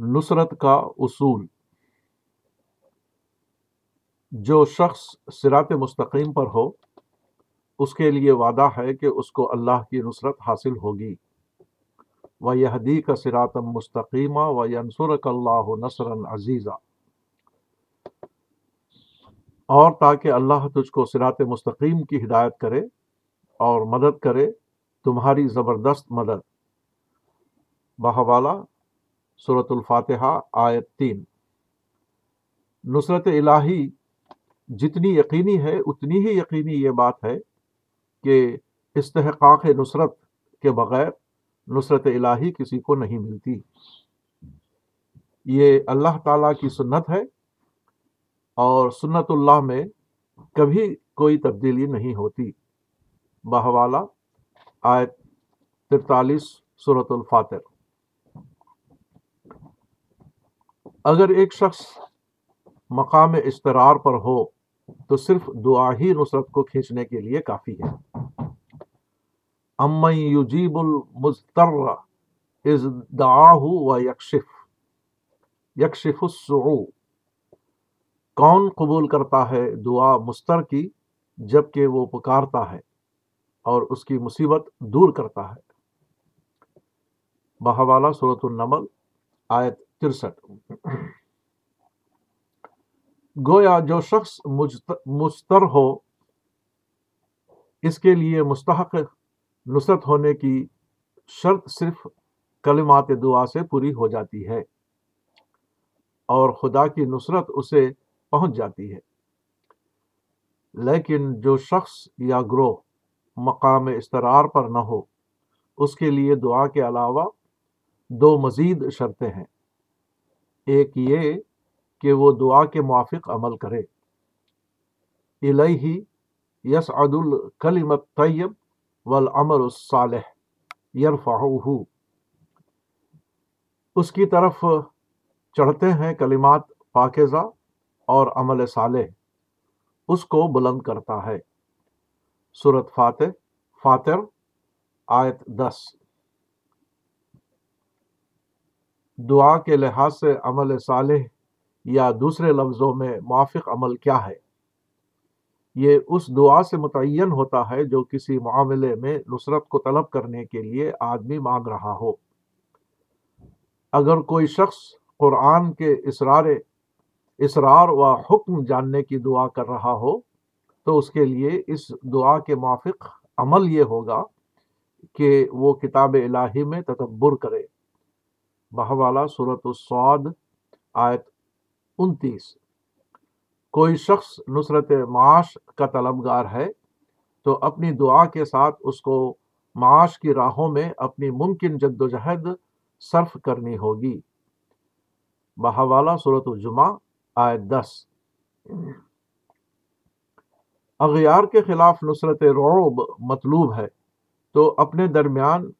نصرت کا اصول۔ جو شخص سرات مستقیم پر ہو، اس کے لیے وعدہ ہے کہ اس کو اللہ کی نصرت حاصل ہوگی۔ و یہ کا سراتم مستقیمہ و ینسرک اللہ نصر عزیزہ اور تاکہ اللہ تجھ کو سرات مستقیم کی ہدایت کرے اور مدد کرے، تمہاری زبردست مدد۔ بہوالا صورت الفاتحہ، آیت تین۔ نصرت الہی جتنی یقینی ہے، اتنی ہی یقینی یہ بات ہے کہ استحقاق نصرت کے بغیر نصرت الہی کسی کو نہیں ملتی۔ یہ اللہ تعالیٰ کی سنت ہے اور سنت اللہ میں کبھی کوئی تبدیلی نہیں ہوتی۔ بہوالا، آیت ترتالیس صورت الفاتر اگر ایک شخص مقام استرار پر ہو، تو صرف دعا ہی نصرت کو کھینچنے کے لیے کافی ہے۔ امن یجیب المضطر از دعاہ و یکشف یکشف السعو کون قبول کرتا ہے دعا مستر کی جبکہ وہ پکارتا ہے اور اس کی مصیبت دور کرتا ہے؟ بہوالا صورت النمل، آیت ترسٹھ۔ گویا جو شخص مستر ہو، اس کے لیے مستحق نصرت ہونے کی شرط صرف کلمات دعا سے پوری ہو جاتی ہے اور خدا کی نصرت اسے پہنچ جاتی ہے۔ لیکن جو شخص یا گروہ مقام استرار پر نہ ہو، اس کے لیے دعا کے علاوہ دو مزید شرطیں ہیں۔ ایک یہ کہ وہ دعا کے موافق عمل کرے۔ الہی یس عد الکلمت طیب والعمل الصالح یرفعہ اس کی طرف چڑھتے ہیں کلمات پاکزہ اور عمل صالح۔ اس کو بلند کرتا ہے۔ صورت فاتح، فاتر، آیت دس۔ دعا کے لحاظ سے عمل صالح یا دوسرے لفظوں میں موافق عمل کیا ہے؟ یہ اس دعا سے متعین ہوتا ہے جو کسی معاملے میں نصرت کو طلب کرنے کے لیے آدمی مانگ رہا ہو۔ اگر کوئی شخص قرآن کے اسرار اسرار و حکم جاننے کی دعا کر رہا ہو، تو اس کے لیے اس دعا کے موافق عمل یہ ہوگا کہ وہ کتاب الہی میں تدبر کرے۔ بہوالا صورت السعود آیت انتیس۔ کوئی شخص نصرت معاش کا طلبگار ہے تو اپنی دعا کے ساتھ اس کو معاش کی راہوں میں اپنی ممکن جد و جہد صرف کرنی ہوگی۔ بہوالا صورت الجمہ آیت دس۔ اغیار کے خلاف نصرت روب مطلوب ہے تو اپنے درمیان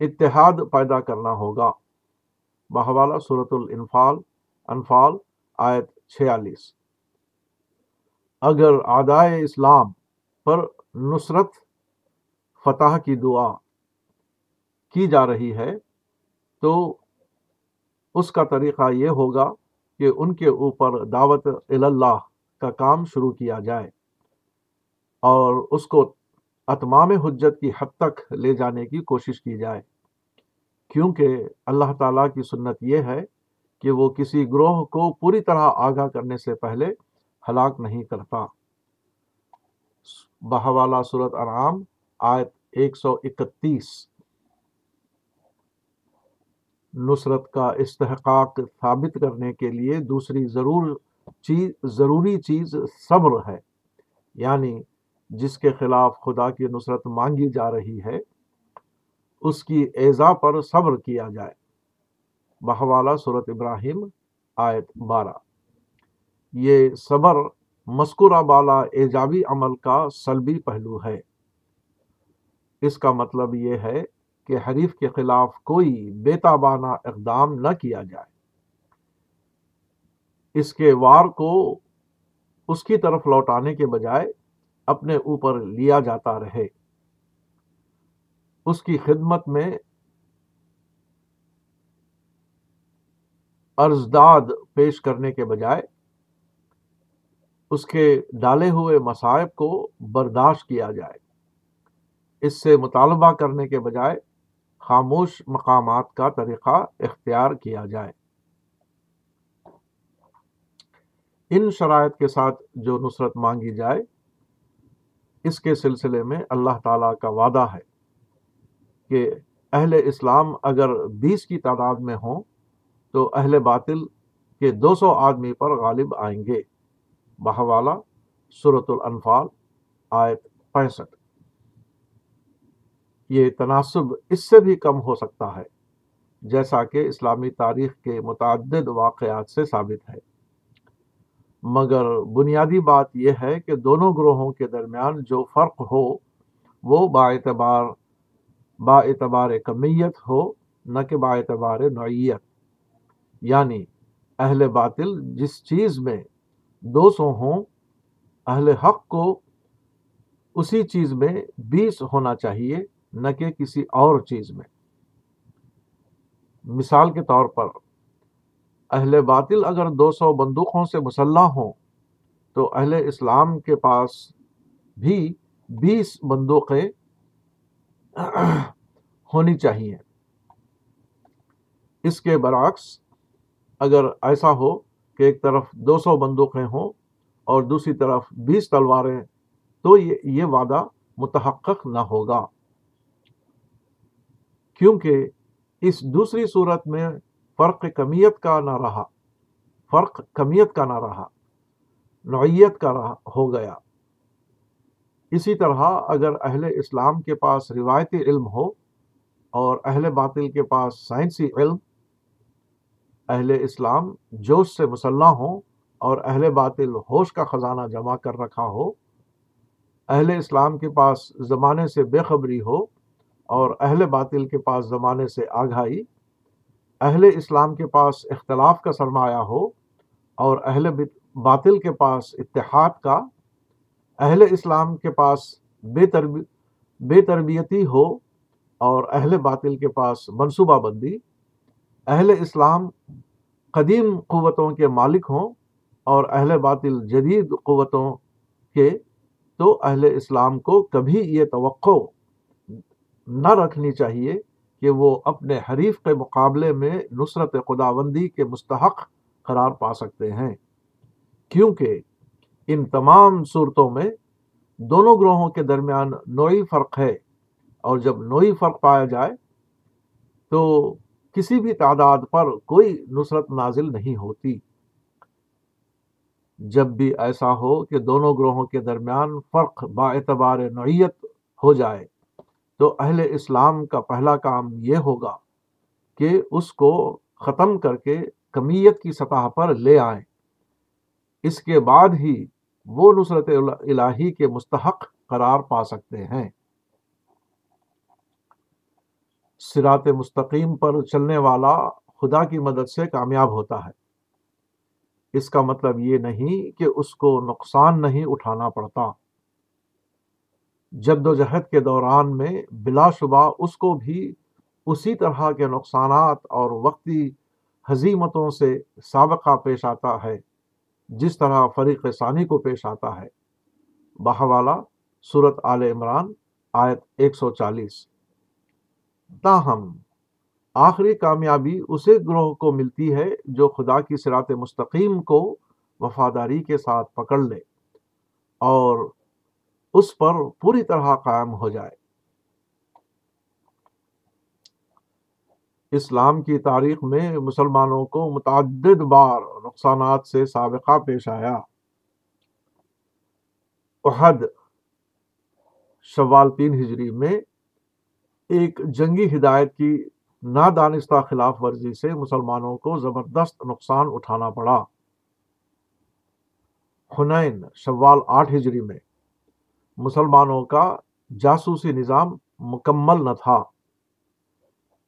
اتحاد پیدا کرنا ہوگا۔ بہوالا صورت الانفال، انفال، آیت چھیالیس۔ اگر آدائے اسلام پر نصرت، فتح کی دعا کی جا رہی ہے، تو اس کا طریقہ یہ ہوگا کہ ان کے اوپر دعوت اللہ کا کام شروع کیا جائے اور اس کو اتمام حجت کی حد تک لے جانے کی کوشش کی جائے۔ کیونکہ اللہ تعالیٰ کی سنت یہ ہے کہ وہ کسی گروہ کو پوری طرح آگاہ کرنے سے پہلے ہلاک نہیں کرتا۔ بہوالا صورت ارام آیت ایک سو اکتیس۔ نصرت کا استحقاق ثابت کرنے کے لیے دوسری ضرور چیز، ضروری چیز صبر ہے یعنی جس کے خلاف خدا کی نصرت مانگی جا رہی ہے اس کی ایزا پر صبر کیا جائے۔ بہوالا صورت ابراہیم آیت بارہ۔ یہ صبر مسکورہ بالا ایجابی عمل کا سلبی پہلو ہے۔ اس کا مطلب یہ ہے کہ حریف کے خلاف کوئی بے تابانہ اقدام نہ کیا جائے۔ اس کے وار کو اس کی طرف لوٹانے کے بجائے اپنے اوپر لیا جاتا رہے۔ اس کی خدمت میں ارزداد پیش کرنے کے بجائے اس کے ڈالے ہوئے مصائب کو برداشت کیا جائے۔ اس سے مطالبہ کرنے کے بجائے خاموش مقامات کا طریقہ اختیار کیا جائے۔ ان شرائط کے ساتھ جو نصرت مانگی جائے، اس کے سلسلے میں اللہ تعالیٰ کا وعدہ ہے۔ کہ اہل اسلام اگر بیس کی تعداد میں ہوں تو اہل باطل کے دو سو آدمی پر غالب آئیں گے۔ بہوالا صورت الانفال، آیت پینسٹھ۔ یہ تناسب اس سے بھی کم ہو سکتا ہے، جیسا کہ اسلامی تاریخ کے متعدد واقعات سے ثابت ہے۔ مگر بنیادی بات یہ ہے کہ دونوں گروہوں کے درمیان جو فرق ہو، وہ با اعتبار با اعتبار کمیت ہو، نہ کہ با اعتبار نوعیت۔ یعنی اہل باطل جس چیز میں دو سو ہوں، اہل حق کو اسی چیز میں بیس ہونا چاہیے، نہ کہ کسی اور چیز میں۔ مثال کے طور پر، اہل باطل اگر دو سو بندوقوں سے مسلح ہوں، تو اہل اسلام کے پاس بھی بیس بندوقیں ہونی چاہیے۔ اس کے برعکس اگر ایسا ہو کہ ایک طرف دو سو بندوقیں ہوں اور دوسری طرف بیس تلواریں، تو یہ وعدہ متحقق نہ ہوگا۔ کیونکہ اس دوسری صورت میں فرق کمیت کا نہ رہا، فرق کمیت کا نہ رہا، نوعیت کا رہا، ہو گیا۔ اسی طرح اگر اہل اسلام کے پاس روایتی علم ہو اور اہل باطل کے پاس سائنسی علم، اہل اسلام جوش سے مسلح ہوں اور اہل باطل ہوش کا خزانہ جمع کر رکھا ہو، اہل اسلام کے پاس زمانے سے بے خبری ہو اور اہل باطل کے پاس زمانے سے آگاہی، اہل اسلام کے پاس اختلاف کا سرمایہ ہو اور اہل باطل کے پاس اتحاد کا اہل اسلام کے پاس بے تربی، بے تربیتی ہو اور اہل باطل کے پاس منصوبہ بندی، اہل اسلام قدیم قوتوں کے مالک ہوں اور اہل باطل جدید قوتوں کے، تو اہل اسلام کو کبھی یہ توقع نہ رکھنی چاہیے کہ وہ اپنے حریف کے مقابلے میں نصرت خداوندی کے مستحق قرار پا سکتے ہیں۔ کیونکہ ان تمام صورتوں میں دونوں گروہوں کے درمیان نوعی فرق ہے اور جب نوعی فرق پایا جائے تو کسی بھی تعداد پر کوئی نصرت نازل نہیں ہوتی۔ جب بھی ایسا ہو کہ دونوں گروہوں کے درمیان فرق با اعتبار نوعیت ہو جائے، تو اہل اسلام کا پہلا کام یہ ہوگا کہ اس کو ختم کر کے کمیت کی سطح پر لے آئیں۔ اس کے بعد ہی وہ نصرت الہی کے مستحق قرار پا سکتے ہیں۔ سرات مستقیم پر چلنے والا خدا کی مدد سے کامیاب ہوتا ہے۔ اس کا مطلب یہ نہیں کہ اس کو نقصان نہیں اٹھانا پڑتا۔ جد و جہد کے دوران میں بلا شبہ اس کو بھی اسی طرح کے نقصانات اور وقتی حزیمتوں سے سابقہ پیش آتا ہے۔ جس طرح فریق ثانی کو پیش آتا ہے۔ بہوالا صورت آل عمران، آیت ایک سو چالیس۔ تاہم، آخری کامیابی اسے گروہ کو ملتی ہے جو خدا کی سرات مستقیم کو وفاداری کے ساتھ پکڑ لے اور اس پر پوری طرح قائم ہو جائے۔ اسلام کی تاریخ میں مسلمانوں کو متعدد بار نقصانات سے سابقہ پیش آیا۔ احد، شوال تین ہجری میں ایک جنگی ہدایت کی نادانستہ خلاف ورزی سے مسلمانوں کو زبردست نقصان اٹھانا پڑا۔ حنین، شوال آٹھ ہجری میں مسلمانوں کا جاسوسی نظام مکمل نہ تھا۔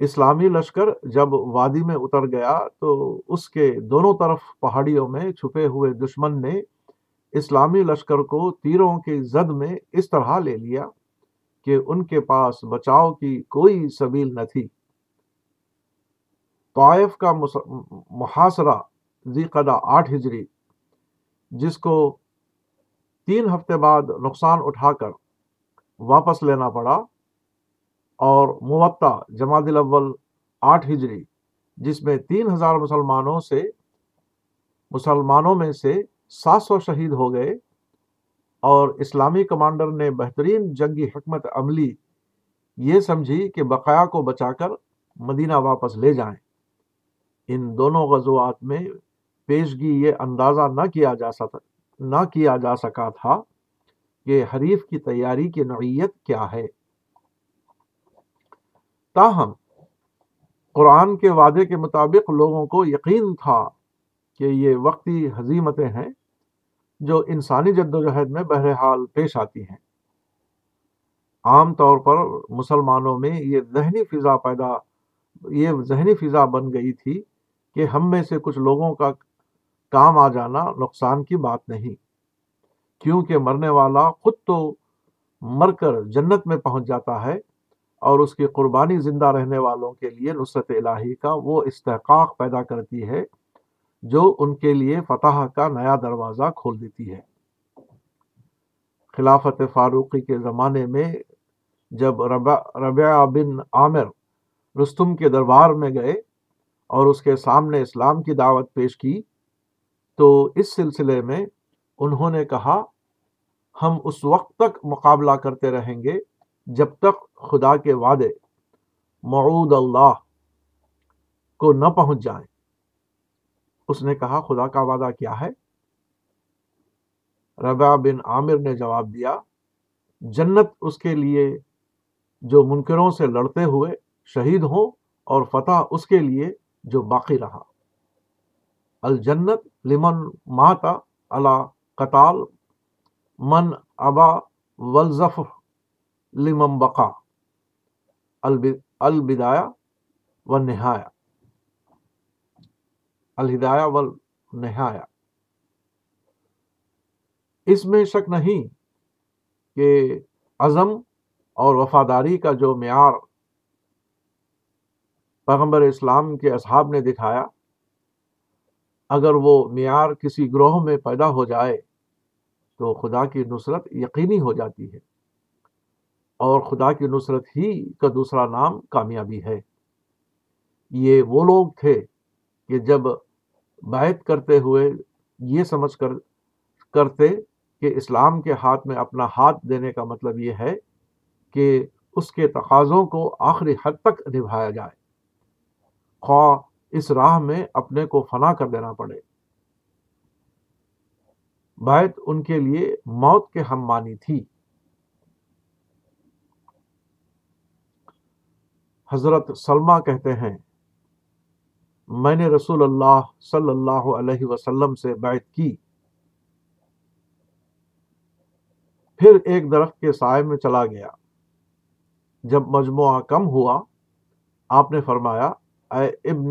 اسلامی لشکر جب وادی میں اتر گیا تو اس کے دونوں طرف پہاڑیوں میں چھپے ہوئے دشمن نے اسلامی لشکر کو تیروں کی زد میں اس طرح لے لیا کہ ان کے پاس بچاؤ کی کوئی سبیل نہ تھی۔ طائف کا محاصرہ قدہ آٹھ ہجری، جس کو تین ہفتے بعد نقصان اٹھا کر واپس لینا پڑا۔ اور موتا جماعت الاول آٹھ ہجری، جس میں تین ہزار مسلمانوں سے، مسلمانوں میں سے سات سو شہید ہو گئے اور اسلامی کمانڈر نے بہترین جنگی حکمت عملی یہ سمجھی کہ بقایا کو بچا کر مدینہ واپس لے جائیں۔ ان دونوں غزوات میں پیشگی یہ اندازہ نہ کیا جا سکتا نہ کیا جا سکا تھا کہ حریف کی تیاری کی نوعیت کیا ہے۔ تاہم، قرآن کے وعدے کے مطابق لوگوں کو یقین تھا کہ یہ وقتی حزیمتیں ہیں جو انسانی جد و جہد میں بہرحال پیش آتی ہیں۔ عام طور پر مسلمانوں میں یہ ذہنی فضا پیدا، یہ ذہنی فضا بن گئی تھی کہ ہم میں سے کچھ لوگوں کا کام آ جانا نقصان کی بات نہیں، کیونکہ مرنے والا خود تو مر کر جنت میں پہنچ جاتا ہے اور اس کی قربانی زندہ رہنے والوں کے لیے نصرت الہی کا وہ استحقاق پیدا کرتی ہے، جو ان کے لیے فتح کا نیا دروازہ کھول دیتی ہے۔ خلافت فاروقی کے زمانے میں جب ربیع بن عامر رستم کے دربار میں گئے اور اس کے سامنے اسلام کی دعوت پیش کی، تو اس سلسلے میں انہوں نے کہا، ہم اس وقت تک مقابلہ کرتے رہیں گے جب تک خدا کے وعدے معود اللہ کو نہ پہنچ جائیں۔ اس نے کہا، خدا کا وعدہ کیا ہے؟ ربا بن عامر نے جواب دیا، جنت اس کے لیے جو منکروں سے لڑتے ہوئے شہید ہوں اور فتح اس کے لیے جو باقی رہا۔ الجنت لمن ماتا اللہ قطال من ابا ولزف لمن بقا البدایا و نہایا۔ الہدایا و نہایا۔ اس میں شک نہیں کہ عزم اور وفاداری کا جو معیار پیغمبر اسلام کے اصحاب نے دکھایا، اگر وہ معیار کسی گروہ میں پیدا ہو جائے تو خدا کی نصرت یقینی ہو جاتی ہے۔ اور خدا کی نصرت ہی کا دوسرا نام کامیابی ہے۔ یہ وہ لوگ تھے کہ جب بیت کرتے ہوئے یہ سمجھ کر، کرتے کہ اسلام کے ہاتھ میں اپنا ہاتھ دینے کا مطلب یہ ہے کہ اس کے تقاضوں کو آخری حد تک نبھایا جائے۔ خواہ اس راہ میں اپنے کو فنا کر دینا پڑے۔ بیت ان کے لیے موت کے ہم مانی تھی۔ حضرت سلمہ کہتے ہیں، میں نے رسول اللہ صلی اللہ علیہ وسلم سے بیعت کی۔ پھر ایک درخت کے سائے میں چلا گیا۔ جب مجموعہ کم ہوا، آپ نے فرمایا، اے ابن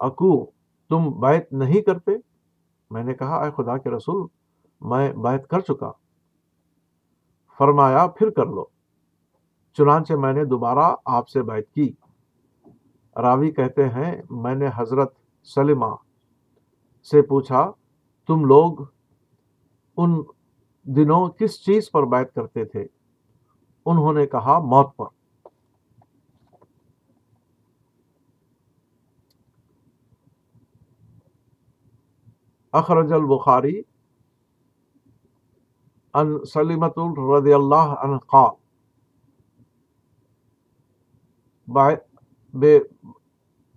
اکو تم بیعت نہیں کرتے؟ میں نے کہا، اے خدا کے رسول، میں بیعت کر چکا۔ فرمایا، پھر کر لو۔ چنانچہ میں نے دوبارہ آپ سے بیعت کی۔ راوی کہتے ہیں، میں نے حضرت سلمہ سے پوچھا، تم لوگ ان دنوں کس چیز پر بیعت کرتے تھے؟ انہوں نے کہا، موت پر۔ اخرج البخاری ان سلیمت رضی اللہ عنہ قال۔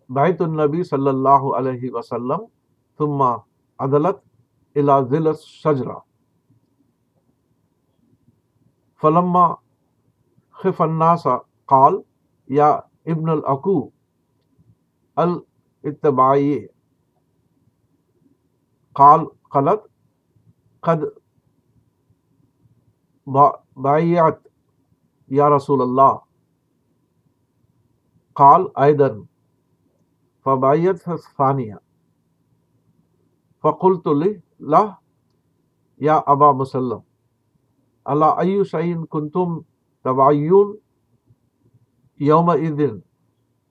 بیت النبی صلی اللہ علیہ وسلم ثم عدلت الى ذل الشجرہ. فلما خف الناس قال، یا ابن العقو الاتباعی قال، قلت، قد بایعت یا رسول اللہ قال أيضا فبايتها الثانية فقلت له يا ابا مسلم على شعین شيء كنتم تبعيون يومئذ؟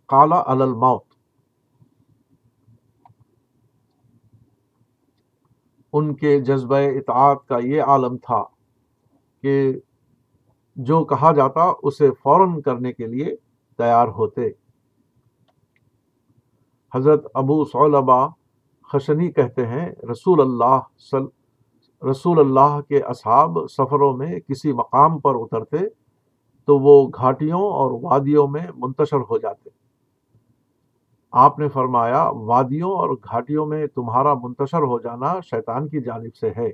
قال، على الموت. ان کے جذبہ اطاعت کا یہ عالم تھا کہ جو کہا جاتا اسے فوراً کرنے کے لیے تیار ہوتے۔ حضرت ابو صلبہ خشنی کہتے ہیں، رسول اللہ صل، رسول اللہ کے اصحاب سفروں میں کسی مقام پر اترتے تو وہ گھاٹیوں اور وادیوں میں منتشر ہو جاتے۔ آپ نے فرمایا، وادیوں اور گھاٹیوں میں تمہارا منتشر ہو جانا شیطان کی جانب سے ہے۔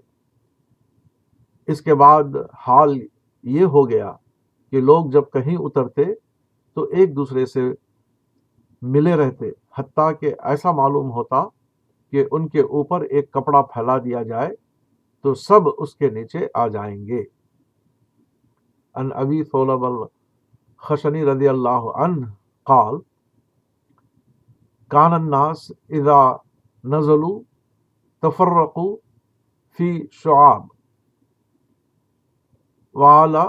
اس کے بعد حال یہ ہو گیا کہ لوگ جب کہیں اترتے تو ایک دوسرے سے ملے رہتے، حتیٰ کہ ایسا معلوم ہوتا کہ ان کے اوپر ایک کپڑا پھیلا دیا جائے تو سب اس کے نیچے آ جائیں گے۔ ان ابی صولب الخشنی رضی اللہ عنہ قال، کان الناس اذا نزلوا تفرقوا فی شعاب، وعلا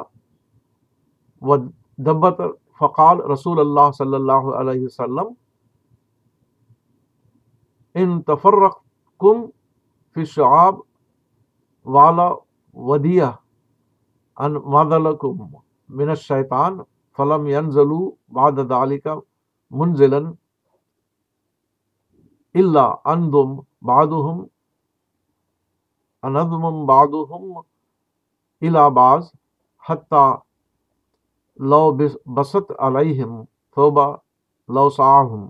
ودبت فقال رسول اللہ صلی اللہ علیہ وسلم، ان تفرقکم فی شعاب والا ودیہ ان مادلکم من الشیطان فلم ينزلوا بعد ذلك منزلا الا اندم بعضهم انظم بعضهم الى بعض حتى لو بسط علیہم ثوبا لو سعاہم۔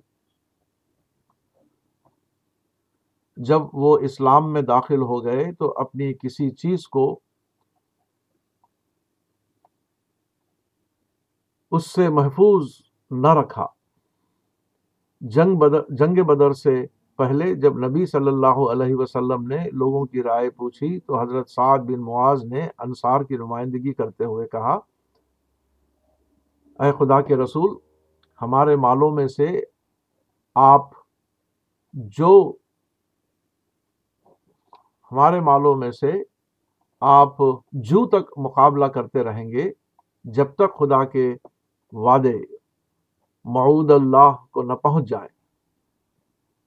جب وہ اسلام میں داخل ہو گئے تو اپنی کسی چیز کو اس سے محفوظ نہ رکھا۔ جنگ بدر جنگ بدر سے پہلے جب نبی صلی اللہ علیہ وسلم نے لوگوں کی رائے پوچھی تو حضرت سعد بن معاذ نے انصار کی نمائندگی کرتے ہوئے کہا اے خدا کے رسول، ہمارے مالوں میں سے آپ جو ہمارے مالوں میں سے آپ جو تک مقابلہ کرتے رہیں گے، جب تک خدا کے وعدے معود اللہ کو نہ پہنچ جائے۔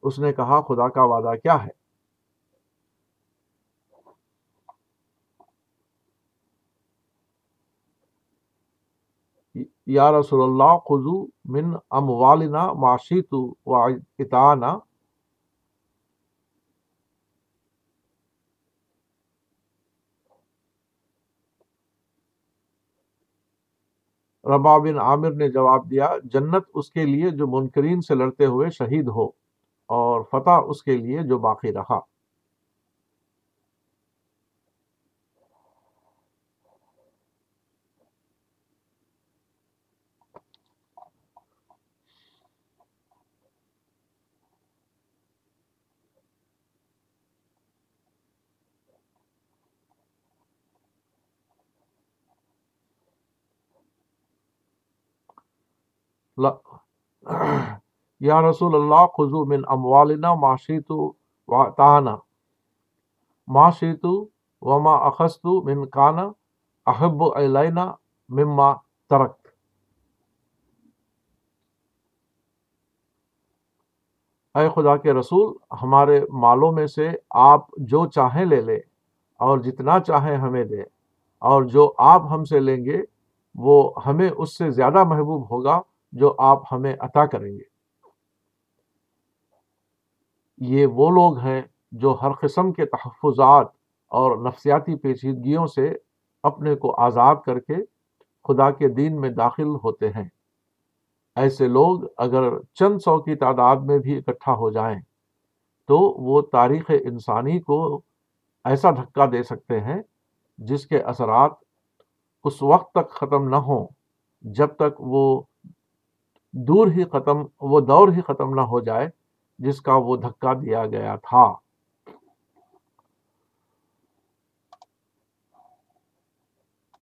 اس نے کہا، خدا کا وعدہ کیا ہے؟ یا رسول اللہ خزو من اموالنا معاشیت و اطانا ربا بن عامر نے جواب دیا، جنت اس کے لیے جو منکرین سے لڑتے ہوئے شہید ہو اور فتح اس کے لیے جو باقی رہا۔ یا رسول اللہ خزو من اموالنا معاشیتو وطانا معاشیتو وما اخستو من کانا احب علینا مما ترکت اے خدا کے رسول، ہمارے مالوں میں سے آپ جو چاہیں لے لیں اور جتنا چاہیں ہمیں دیں اور جو آپ ہم سے لیں گے، وہ ہمیں اس سے زیادہ محبوب ہوگا جو آپ ہمیں عطا کریں گے۔ یہ وہ لوگ ہیں جو ہر قسم کے تحفظات اور نفسیاتی پیچیدگیوں سے اپنے کو آزاد کر کے خدا کے دین میں داخل ہوتے ہیں۔ ایسے لوگ اگر چند سو کی تعداد میں بھی اکٹھا ہو جائیں تو وہ تاریخ انسانی کو ایسا دھکا دے سکتے ہیں جس کے اثرات اس وقت تک ختم نہ ہوں جب تک وہ دور ہی ختم، وہ دور ہی ختم نہ ہو جائے جس کا وہ دھکا دیا گیا تھا۔